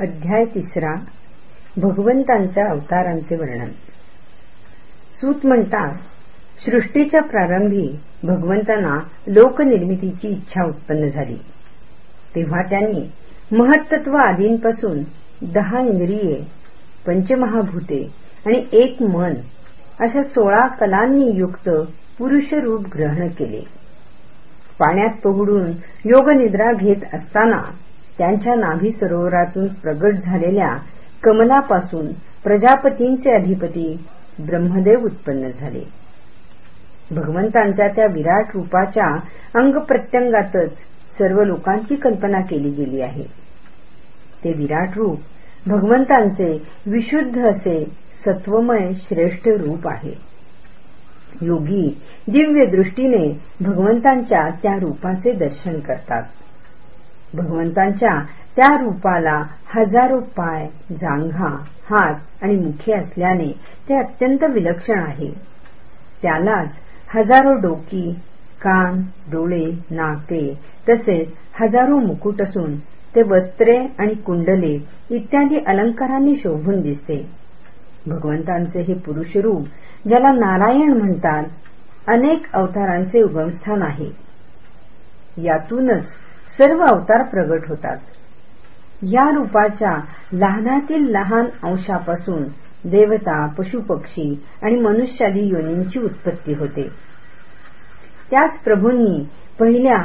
अध्याय तिसरा भगवंतांच्या अवतारांचे वर्णन. सूत म्हणतात सृष्टीच्या प्रारंभी भगवंतांना लोकनिर्मितीची इच्छा उत्पन्न झाली. तेव्हा त्यांनी महत्त्व आदींपासून दहा इंद्रिये पंचमहाभूते आणि एक मन अशा सोळा कलांनी युक्त पुरुष रूप ग्रहण केले. पाण्यात पोहडून योगनिद्रा घेत असताना त्यांच्या नाभी सरोवरातून प्रगट झालेल्या कमलापासून प्रजापतींचे अधिपती ब्रह्मदेव उत्पन्न झाले. भगवंतांच्या त्या विराट रूपाच्या अंगप्रत्यंगातच सर्व लोकांची कल्पना केली गेली आहे. ते विराट रूप भगवंतांचे विशुद्ध असे सत्वमय श्रेष्ठ रूप आहे. योगी दिव्य दृष्टीने भगवंतांच्या त्या रूपाचे दर्शन करतात. भगवंतांच्या त्या रूपाला हजारो पाय जांघा हात आणि मुखे असल्याने ते अत्यंत विलक्षण आहे. त्यालाच हजारो डोकी कान डोळे नाके तसेच हजारो मुकुट असून ते वस्त्रे आणि कुंडले इत्यादी अलंकारांनी शोभून दिसते. भगवंतांचे हे पुरुषरूप ज्याला नारायण म्हणतात अनेक अवतारांचे उगमस्थान आहे. यातूनच सर्व अवतार प्रगट होतात. या रूपाच्या लहानातील लहान अंशापासून देवता पशुपक्षी आणि मनुष्यादी योनींची उत्पत्ती होते. त्याच प्रभूंनी पहिल्या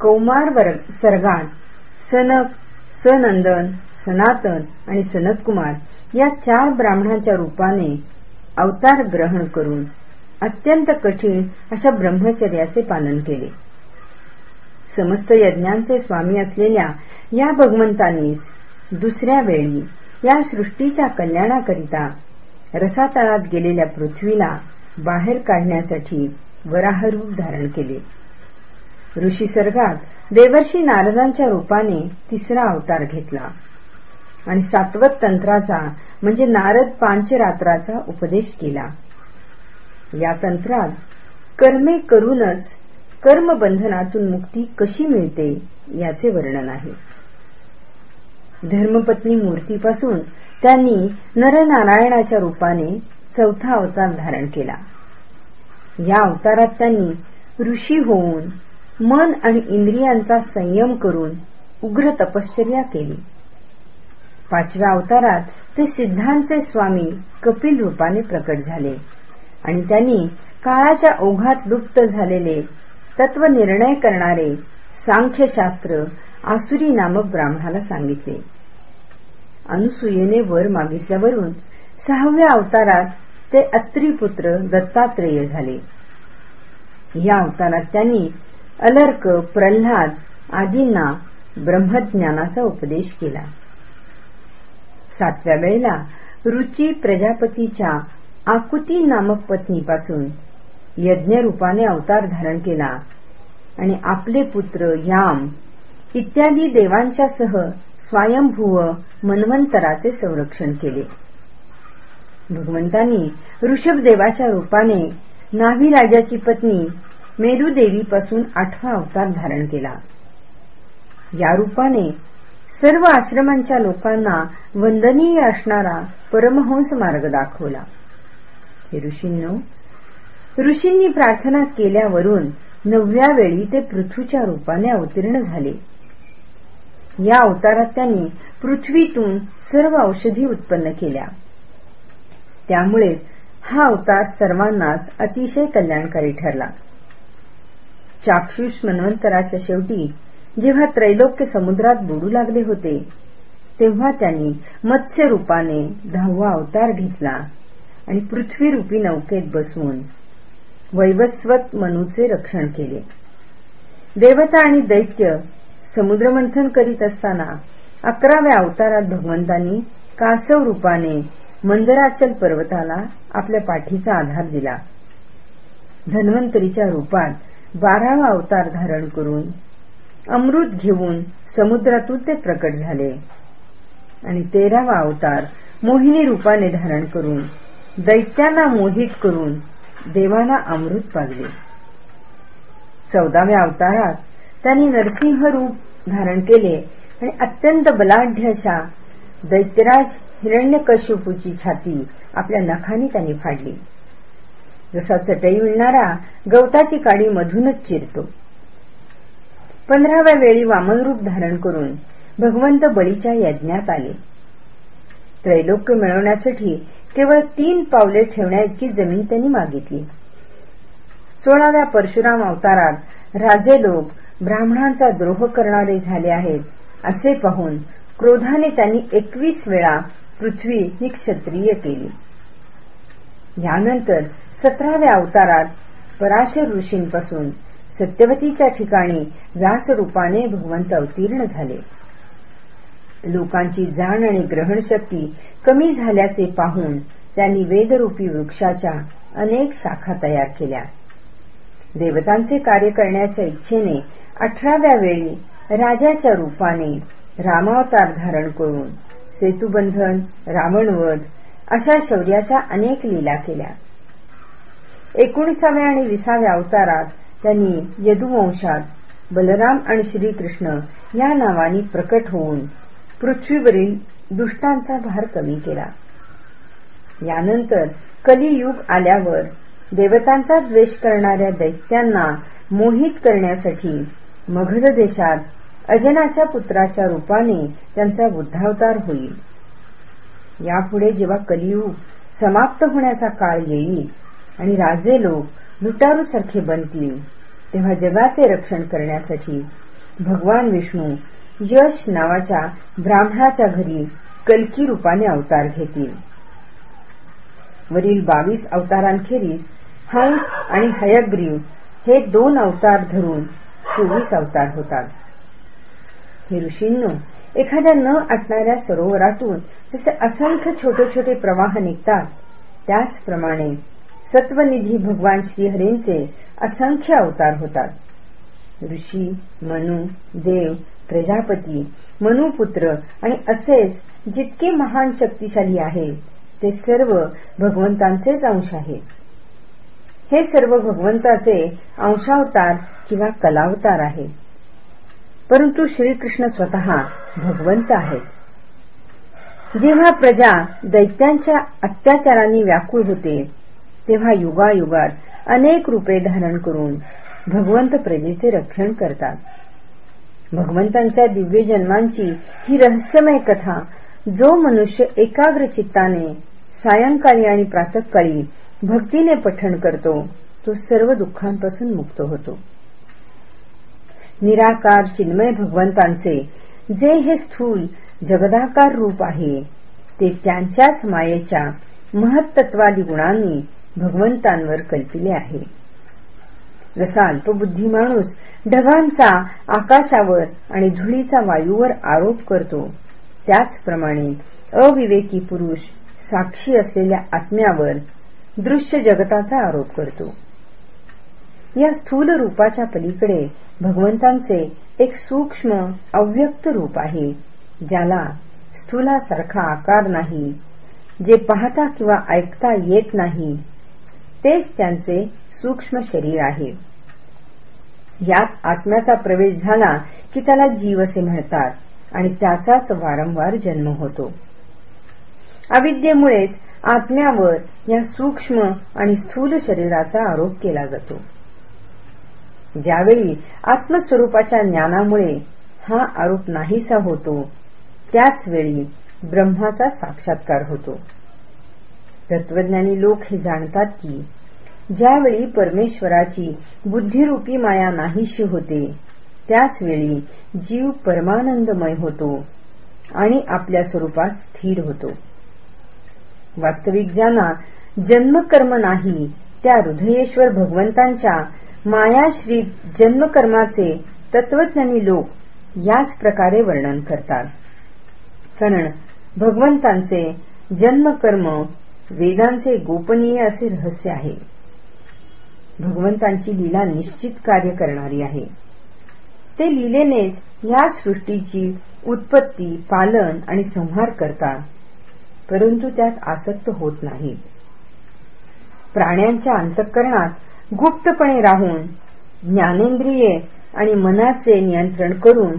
कौमार सर्गात सनक सनंदन सनातन आणि सनतकुमार या चार ब्राह्मणांच्या रूपाने अवतार ग्रहण करून अत्यंत कठीण अशा ब्रह्मचर्याचे पालन केले. समस्त यज्ञांचे स्वामी असलेल्या या भगवंतांनीच दुसऱ्या वेळी या सृष्टीच्या कल्याणाकरिता रसातळात गेलेल्या पृथ्वीला बाहेर काढण्यासाठी वराहरूप धारण केले. ऋषी सर्गात देवर्षी नारदांच्या रूपाने तिसरा अवतार घेतला आणि सातवत तंत्राचा म्हणजे नारद पांचरात्राचा उपदेश केला. या तंत्रात कर्मे करूनच कर्मबंधनातून मुक्ती कशी मिळते याचे वर्णन आहे. धर्मपत्नी मूर्तीपासून त्यांनी नरनारायणाच्या रूपाने चौथा अवतार धारण केला. या अवतारात त्यांनी ऋषी होऊन मन आणि इंद्रियांचा संयम करून उग्र तपश्चर्या केली. पाचव्या अवतारात ते सिद्धांचे स्वामी कपिल रूपाने प्रकट झाले आणि त्यांनी काळाच्या ओघात लुप्त झालेले तत्वनिर्णय करणारे सांख्यशास्त्र आसुरी नामक ब्राह्मणाला सांगितले. अनुसूयेने वर मागितल्यावरून सहाव्या अवतारात ते अत्रिपुत्र दत्तात्रेय झाले. या अवतारात त्यांनी अलर्क प्रल्हाद आदींना ब्रह्मज्ञानाचा उपदेश केला. सातव्या वेळेला रुची प्रजापतीच्या आकुती नामक पत्नीपासून यज्ञरूपाने अवतार धारण केला. आणि आपले पुत्र याम इत्यादी देवांच्या सह स्वयंभूव मनवंतराचे संरक्षण केले. भगवंतांनी ऋषभदेवाच्या रूपाने नाभिराजाची पत्नी मेरुदेवीपासून आठवा अवतार धारण केला. या रूपाने सर्व आश्रमांच्या लोकांना वंदनीय असणारा परमहंस मार्ग दाखवला. हे ऋषींनो ऋषींनी प्रार्थना केल्यावरून नवव्या वेळी ते पृथ्वीच्या रूपाने अवतीर्ण झाले. या अवतारात त्यांनी पृथ्वीतून सर्व औषधी उत्पन्न केल्या. त्यामुळेच हा अवतार सर्वांनाच अतिशय कल्याणकारी ठरला. चाक्षुष मन्वंतराच्या शेवटी जेव्हा त्रैलोक्य समुद्रात बुडू लागले होते तेव्हा त्यांनी मत्स्य रूपाने दहावा अवतार घेतला आणि पृथ्वीरूपी नौकेत बसवून वैवस्वत मनूचे रक्षण केले. देवता आणि दैत्य समुद्रमंथन करीत असताना अकराव्या अवतारात भगवंतांनी कासव रूपाने मंदराचल पर्वताला आपल्या पाठीचा आधार दिला. धन्वंतरीच्या रूपात बारावा अवतार धारण करून अमृत घेऊन समुद्रातून ते प्रकट झाले. आणि तेरावा अवतार मोहिनी रूपाने धारण करून दैत्यांना मोहित करून देवाला अमृत पाजले. चौदाव्या अवतारात त्यांनी नरसिंह रूप धारण केले आणि अत्यंत बलाढ्य अशा दैत्यराज हिरण्यकश्यपूची छाती आपल्या नखानी त्यांनी फाडली. जसा चटई विणणारा गवताची काडी मधूनच चिरतो. पंधराव्या वेळी वामनरूप धारण करून भगवंत बळीच्या यज्ञात आले. त्रैलोक्य मिळवण्यासाठी केवळ तीन पावले ठेवण्याइतकी जमीन त्यांनी मागितली. सोळाव्या परशुराम अवतारात राजे लोक ब्राह्मणांचा द्रोह करणारे झाले आहेत असे पाहून क्रोधाने त्यांनी एकवीस वेळा पृथ्वी ही क्षत्रिय केली. यानंतर सतराव्या अवतारात पराशर ऋषींपासून सत्यवतीच्या ठिकाणी व्यासरूपाने भगवंत अवतीर्ण झाले. लोकांची जाण आणि ग्रहणशक्ती कमी झाल्याचे पाहून त्यांनी वेदरूपी वृक्षाच्या अनेक शाखा तयार केल्या. देवतांचे कार्य करण्याच्या इच्छेने अठराव्या वेळी राजाच्या रूपाने रामावतार धारण करून सेतुबंधन रावणवध अशा शौर्याच्या अनेक लीला केल्या. एकोणीसाव्या आणि विसाव्या अवतारात त्यांनी यदुवंशात बलराम आणि श्रीकृष्ण या नावानी प्रकट होऊन पृथ्वीवरील दुष्टांचा भार कमी केला. यानंतर कलियुग आल्यावर देवतांचा द्वेष करणाऱ्या दैत्यांना मोहित करण्यासाठी मगध देशात अजनाच्या पुत्राच्या रूपाने त्यांचा बुद्धावतार होईल. यापुढे जेव्हा कलियुग समाप्त होण्याचा काळ येईल आणि राजे लोक लुटारूसारखे बनतील तेव्हा जगाचे रक्षण करण्यासाठी भगवान विष्णू यश नावाच्या ब्राह्मणाच्या घरी कलकी रूपाने अवतार घेतील. वरील बावीस अवतारांखेरीज हंस आणि हयग्रीव हे दोन अवतार धरून चोवीस अवतार होतात. हे ऋषींनो एखाद्या न आटणाऱ्या सरोवरातून जसे असंख्य छोटे छोटे प्रवाह निघतात त्याचप्रमाणे सत्वनिधी भगवान श्रीहरींचे असंख्य अवतार होतात. ऋषी मनु देव प्रजापती मनुपुत्र आणि असेच जितके महान शक्तिशाली आहेत ते सर्व भगवंतांचेच अंश आहेत. हे सर्व भगवंताचे अंशावतार किंवा कलावतार आहे परंतु श्रीकृष्ण स्वतः भगवंत आहेत. जेव्हा प्रजा दैत्यांच्या अत्याचारांनी व्याकुळ होते तेव्हा युगायुगात अनेक रूपे धारण करून भगवंत प्रजेचे रक्षण करतात. भगवंतांच्या दिव्य जन्मांची ही रहस्यमय कथा जो मनुष्य एकाग्र चित्ताने सायंकाळी आणि प्रातकाळी भक्तीने पठण करतो तो सर्व दुःखांपासून मुक्त होतो. निराकार चिन्मय भगवंतांचे जे हे स्थूल जगदाकार रूप आहे ते त्यांच्याच मायेच्या महत्त्वादी गुणांनी भगवंतांवर कल्पिले आहे. जसा अल्पबुद्धी माणूस ढगांचा आकाशावर आणि धुळीचा वायूवर आरोप करतो. त्याचप्रमाणे अविवेकी पुरुष साक्षी असलेल्या आत्म्यावर दृश्य जगताचा आरोप करतो. या स्थूल रूपाच्या पलीकडे भगवंतांचे एक सूक्ष्म अव्यक्त रूप आहे ज्याला स्थूलासारखा आकार नाही जे पाहता किंवा ऐकता येत नाही तेच त्यांचे सूक्ष्म शरीर आहे. यात आत्म्याचा प्रवेश झाला की त्याला जीव असे म्हणतात आणि त्याचाच वारंवार जन्म होतो. अविद्येमुळेच आत्म्यावर या सूक्ष्म आणि स्थूल शरीराचा आरोप केला जातो. ज्यावेळी आत्मस्वरूपाच्या ज्ञानामुळे हा आरोप नाहीसा होतो त्याचवेळी ब्रह्माचा साक्षात्कार होतो. तत्वज्ञानी लोक हे जाणतात की ज्यावेळी परमेश्वराची बुद्धिरूपी माया नाहीशी होते त्याचवेळी जीव परमानंदमय होतो आणि आपल्या स्वरूपात स्थिर होतो. वास्तविक ज्यांना जन्मकर्म नाही त्या हृदयेश्वर भगवंतांच्या मायाश्री जन्मकर्माचे तत्वज्ञानी लोक याच प्रकारे वर्णन करतात. कारण भगवंतांचे जन्मकर्म वेदांचे गोपनीय असे रहस्य आहे. भगवंतांची लीला निश्चित कार्य करणारी आहे. ते लीलेनेच या सृष्टीची उत्पत्ती पालन आणि संहार करतात परंतु त्यात आसक्त होत नाही प्राण्यांच्या अंतःकरणात गुप्तपणे राहून ज्ञानेंद्रिये आणि मनाचे नियंत्रण करून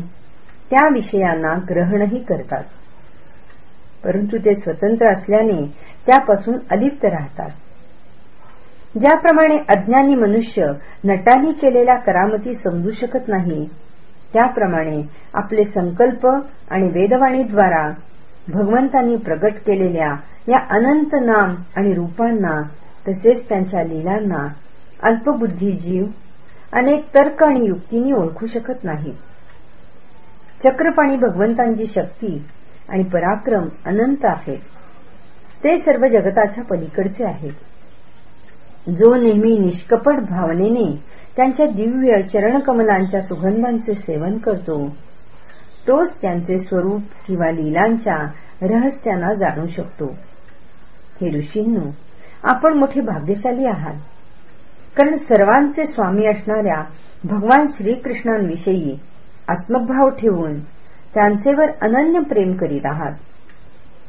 त्या विषयांना ग्रहणही करतात. परंतु ते स्वतंत्र असल्याने त्यापासून अलिप्त राहतात. ज्याप्रमाणे अज्ञानी मनुष्य नटांनी केलेल्या करामती समजू शकत नाही त्याप्रमाणे आपले संकल्प आणि वेदवाणीद्वारा भगवंतांनी प्रकट केलेल्या या अनंत नाम आणि रूपांना तसेच त्यांच्या लीलांना अल्पबुद्धी जीव अनेक तर्क आणि युक्तींनी ओळखू शकत नाही. चक्रपाणी भगवंतांची शक्ती आणि पराक्रम अनंत आहेत ते सर्व जगताच्या पलीकडचे आहेत. जो नेहमी निष्कपट भावनेने त्यांच्या दिव्य चरणकमलांच्या सुगंधांचे सेवन करतो तोच त्यांचे स्वरूप किंवा लीलांच्या रहस्यांना जाणू शकतो. हे ऋषींनो आपण मोठे भाग्यशाली आहात. कारण सर्वांचे स्वामी असणाऱ्या भगवान श्रीकृष्णांविषयी आत्मभाव ठेवून त्यांचेवर अनन्य प्रेम करीत आहात.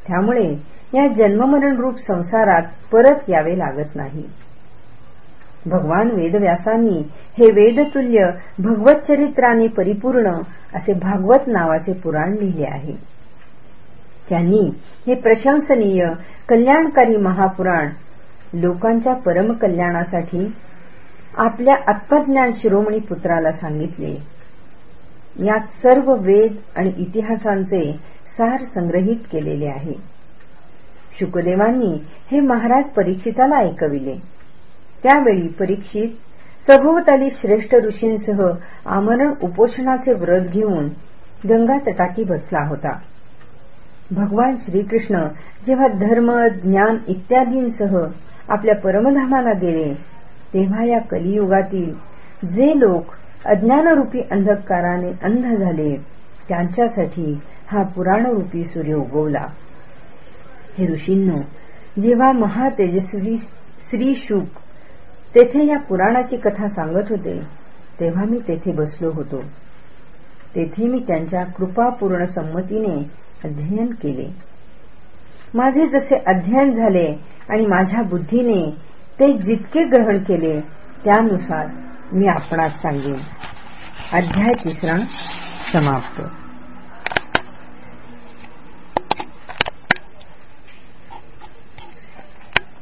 त्यामुळे या जन्ममरण रूप संसारात परत यावे लागत नाही. भगवान वेदव्यासांनी हे वेदतुल्य भगवत चरित्राने परिपूर्ण असे भागवत नावाचे पुराण लिहिले आहे. त्यांनी हे प्रशंसनीय कल्याणकारी महापुराण लोकांच्या परमकल्याणासाठी आपल्या आत्मज्ञान शिरोमणी पुत्राला सांगितले. यात सर्व वेद आणि इतिहासांचे सार संग्रहित केलेले आहे. शुकदेवांनी हे महाराज परीक्षिताला ऐकविले. त्यावेळी परीक्षित सभोवताली श्रेष्ठ ऋषींसह आमरण उपोषणाचे व्रत घेऊन गंगा तटाकी बसला होता. भगवान श्रीकृष्ण जेव्हा धर्म ज्ञान इत्यादींसह आपल्या परमधामाला गेले तेव्हा या कलियुगातील जे लोक अज्ञानरूपी अंधकाराने अंध झाले. त्यांच्यासाठी हा पुराणरूपी सूर्य उगवला. हे ऋषींनो जेव्हा महातेजस्वी श्री शुक तेथे या पुराणाची कथा सांगत होते तेव्हा मी तेथे बसलो होतो. तेथे मी त्यांच्या कृपापूर्ण संमतीने अध्ययन केले. माझे जसे अध्ययन झाले आणि माझ्या बुद्धीने ते जितके ग्रहण केले त्यानुसार मी आपणास सांगेन. अध्याय तिसरा समाप्त.